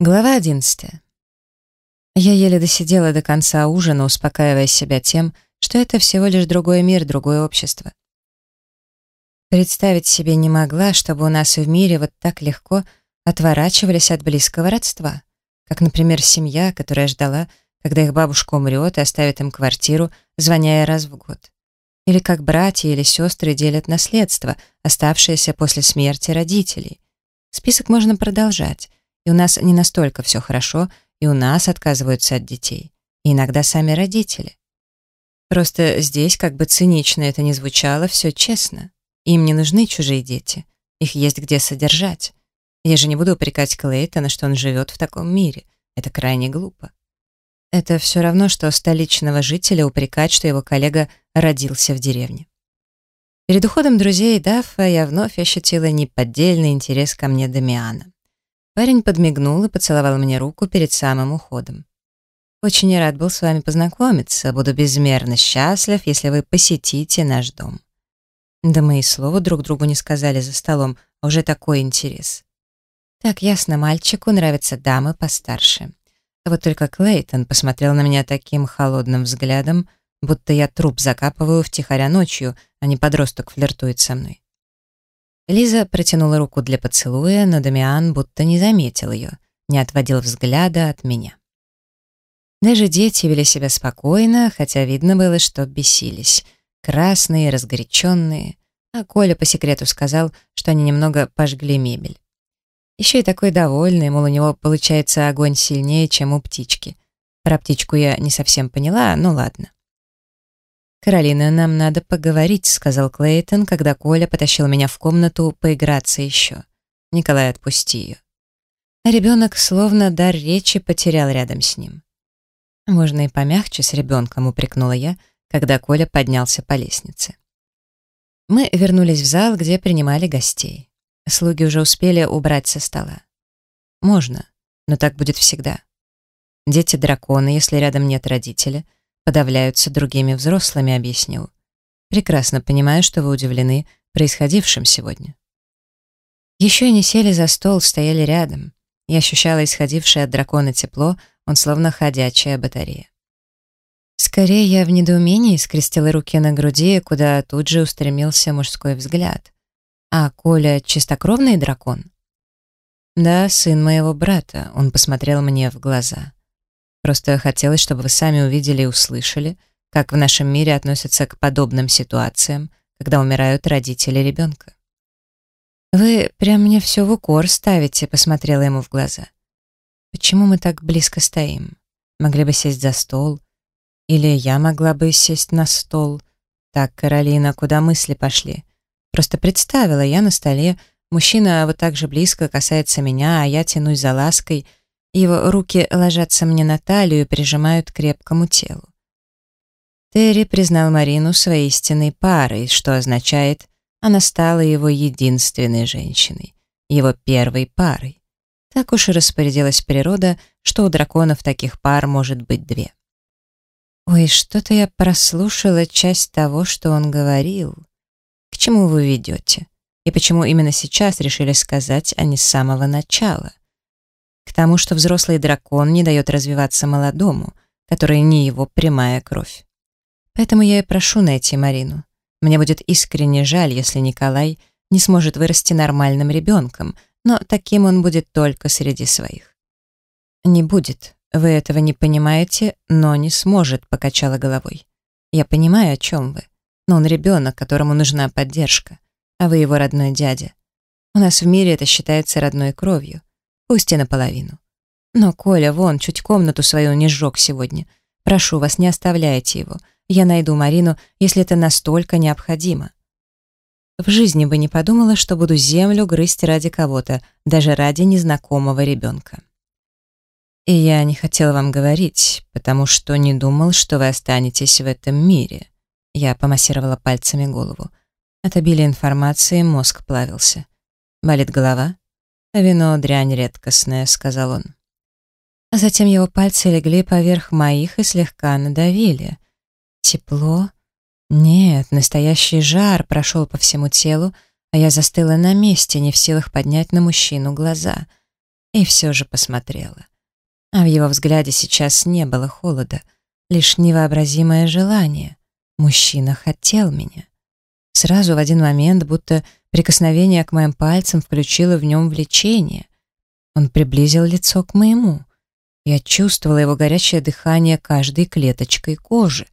Глава 11. Я еле досидела до конца ужина, успокаивая себя тем, что это всего лишь другой мир, другое общество. Представить себе не могла, чтобы у нас в мире вот так легко отворачивались от близкого родства, как, например, семья, которая ждала, когда их бабушка умрет и оставит им квартиру, звоняя раз в год. Или как братья или сестры делят наследство, оставшееся после смерти родителей. Список можно продолжать, и у нас не настолько все хорошо, и у нас отказываются от детей. И иногда сами родители. Просто здесь, как бы цинично это ни звучало, все честно. Им не нужны чужие дети. Их есть где содержать. Я же не буду упрекать Клейтона, что он живет в таком мире. Это крайне глупо. Это все равно, что столичного жителя упрекать, что его коллега родился в деревне. Перед уходом друзей Даффа я вновь ощутила неподдельный интерес ко мне Дамиана. Парень подмигнул и поцеловал мне руку перед самым уходом. «Очень рад был с вами познакомиться. Буду безмерно счастлив, если вы посетите наш дом». Да мы и слова друг другу не сказали за столом, а уже такой интерес. Так ясно, мальчику нравятся дамы постарше. Вот только Клейтон посмотрел на меня таким холодным взглядом, будто я труп закапываю втихаря ночью, а не подросток флиртует со мной. Лиза протянула руку для поцелуя, но Дамиан будто не заметил ее, не отводил взгляда от меня. Даже дети вели себя спокойно, хотя видно было, что бесились. Красные, разгоряченные. А Коля по секрету сказал, что они немного пожгли мебель. Еще и такой довольный, мол, у него получается огонь сильнее, чем у птички. Про птичку я не совсем поняла, ну ладно. «Каролина, нам надо поговорить», — сказал Клейтон, когда Коля потащил меня в комнату поиграться еще. «Николай, отпусти ее». А ребенок словно дар речи потерял рядом с ним. «Можно и помягче с ребенком», — упрекнула я, когда Коля поднялся по лестнице. Мы вернулись в зал, где принимали гостей. Слуги уже успели убрать со стола. «Можно, но так будет всегда. Дети драконы, если рядом нет родителя — подавляются другими взрослыми, объяснил. Прекрасно понимаю, что вы удивлены происходившим сегодня. Еще не сели за стол, стояли рядом. Я ощущала исходившее от дракона тепло, он словно ходячая батарея. Скорее я в недоумении скрестила руки на груди, куда тут же устремился мужской взгляд. А Коля — чистокровный дракон? Да, сын моего брата, он посмотрел мне в глаза. Просто хотелось, чтобы вы сами увидели и услышали, как в нашем мире относятся к подобным ситуациям, когда умирают родители ребенка. «Вы прям мне все в укор ставите», — посмотрела ему в глаза. «Почему мы так близко стоим? Могли бы сесть за стол. Или я могла бы сесть на стол. Так, Каролина, куда мысли пошли? Просто представила, я на столе, мужчина вот так же близко касается меня, а я тянусь за лаской — его руки ложатся мне на талию и прижимают к крепкому телу. Терри признал Марину своей истинной парой, что означает, она стала его единственной женщиной, его первой парой. Так уж и распорядилась природа, что у драконов таких пар может быть две. Ой, что-то я прослушала часть того, что он говорил. К чему вы ведете? И почему именно сейчас решили сказать, а не с самого начала? К тому, что взрослый дракон не дает развиваться молодому, который не его прямая кровь. Поэтому я и прошу найти Марину. Мне будет искренне жаль, если Николай не сможет вырасти нормальным ребенком, но таким он будет только среди своих. «Не будет. Вы этого не понимаете, но не сможет», — покачала головой. «Я понимаю, о чем вы. Но он ребенок, которому нужна поддержка, а вы его родной дядя. У нас в мире это считается родной кровью пусть и наполовину. Но Коля вон чуть комнату свою не сжег сегодня. Прошу вас, не оставляйте его. Я найду Марину, если это настолько необходимо. В жизни бы не подумала, что буду землю грызть ради кого-то, даже ради незнакомого ребенка. И я не хотела вам говорить, потому что не думал, что вы останетесь в этом мире. Я помассировала пальцами голову. От обилия информации мозг плавился. Болит голова? «Вино — дрянь редкостная», — сказал он. А затем его пальцы легли поверх моих и слегка надавили. Тепло? Нет, настоящий жар прошел по всему телу, а я застыла на месте, не в силах поднять на мужчину глаза. и все же посмотрела. А в его взгляде сейчас не было холода, лишь невообразимое желание. Мужчина хотел меня. Сразу в один момент, будто прикосновение к моим пальцам включило в нем влечение. Он приблизил лицо к моему. Я чувствовала его горячее дыхание каждой клеточкой кожи.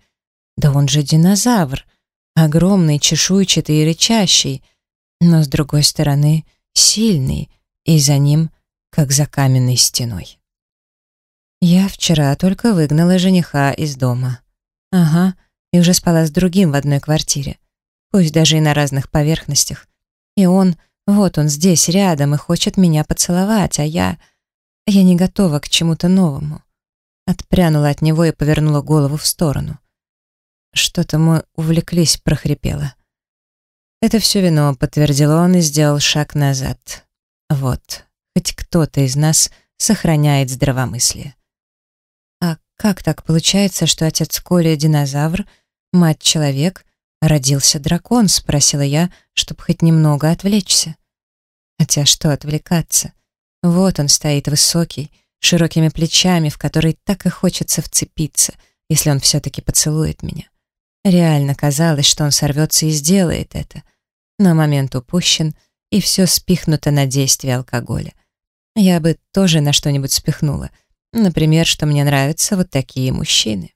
Да он же динозавр, огромный, чешуйчатый и рычащий, но, с другой стороны, сильный, и за ним, как за каменной стеной. Я вчера только выгнала жениха из дома. Ага, и уже спала с другим в одной квартире, пусть даже и на разных поверхностях. И он, вот он здесь, рядом, и хочет меня поцеловать, а я... Я не готова к чему-то новому. Отпрянула от него и повернула голову в сторону. Что-то мы увлеклись, прохрипела. Это все вино, подтвердил он и сделал шаг назад. Вот, хоть кто-то из нас сохраняет здравомыслие. Как так получается, что отец Коля динозавр, мать человек, родился дракон, спросила я, чтобы хоть немного отвлечься. Хотя что отвлекаться? Вот он стоит высокий, широкими плечами, в который так и хочется вцепиться, если он все-таки поцелует меня. Реально казалось, что он сорвется и сделает это. Но момент упущен, и все спихнуто на действие алкоголя. Я бы тоже на что-нибудь спихнула, Например, что мне нравятся вот такие мужчины.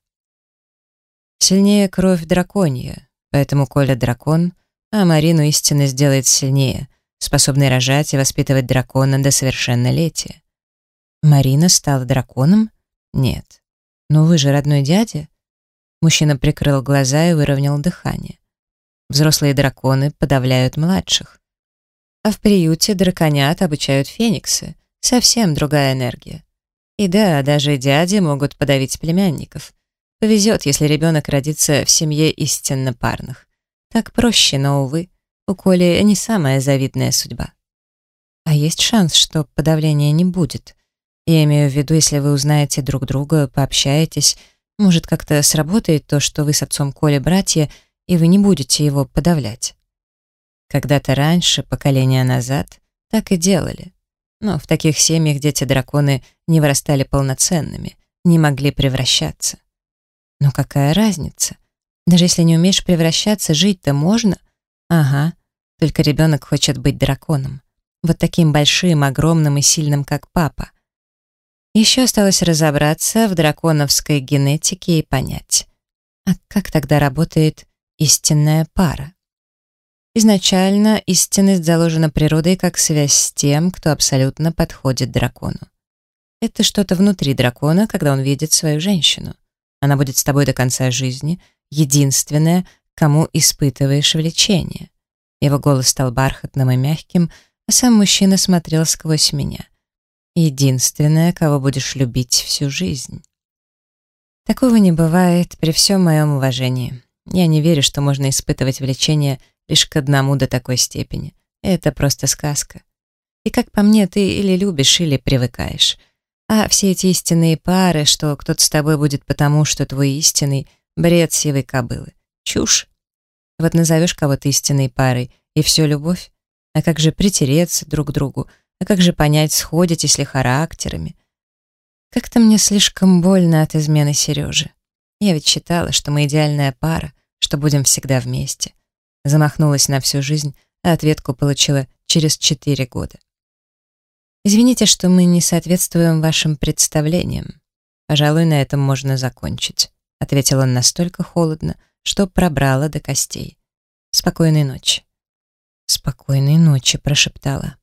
Сильнее кровь драконья, поэтому Коля дракон, а Марину истинно сделает сильнее, способной рожать и воспитывать дракона до совершеннолетия. Марина стала драконом? Нет. Но вы же родной дядя? Мужчина прикрыл глаза и выровнял дыхание. Взрослые драконы подавляют младших. А в приюте драконят обучают фениксы. Совсем другая энергия. И да, даже дяди могут подавить племянников. Повезет, если ребенок родится в семье истинно парных. Так проще, но, увы, у Коли не самая завидная судьба. А есть шанс, что подавления не будет. Я имею в виду, если вы узнаете друг друга, пообщаетесь, может, как-то сработает то, что вы с отцом Коли братья, и вы не будете его подавлять. Когда-то раньше, поколения назад, так и делали. Но в таких семьях дети-драконы не вырастали полноценными, не могли превращаться. Но какая разница? Даже если не умеешь превращаться, жить-то можно? Ага, только ребенок хочет быть драконом. Вот таким большим, огромным и сильным, как папа. Еще осталось разобраться в драконовской генетике и понять, а как тогда работает истинная пара? Изначально истинность заложена природой как связь с тем, кто абсолютно подходит дракону. Это что-то внутри дракона, когда он видит свою женщину. Она будет с тобой до конца жизни, единственная, кому испытываешь влечение. Его голос стал бархатным и мягким, а сам мужчина смотрел сквозь меня. Единственная, кого будешь любить всю жизнь. Такого не бывает при всем моем уважении. Я не верю, что можно испытывать влечение лишь к одному до такой степени. Это просто сказка. И как по мне, ты или любишь, или привыкаешь. А все эти истинные пары, что кто-то с тобой будет потому, что твой истинный, бред сивой кобылы. Чушь. Вот назовешь кого-то истинной парой, и все любовь. А как же притереться друг к другу? А как же понять, сходитесь ли характерами? Как-то мне слишком больно от измены Сережи. Я ведь считала, что мы идеальная пара, что будем всегда вместе. Замахнулась на всю жизнь, а ответку получила через четыре года. Извините, что мы не соответствуем вашим представлениям. Пожалуй, на этом можно закончить, ответил он настолько холодно, что пробрало до костей. Спокойной ночи. Спокойной ночи, прошептала.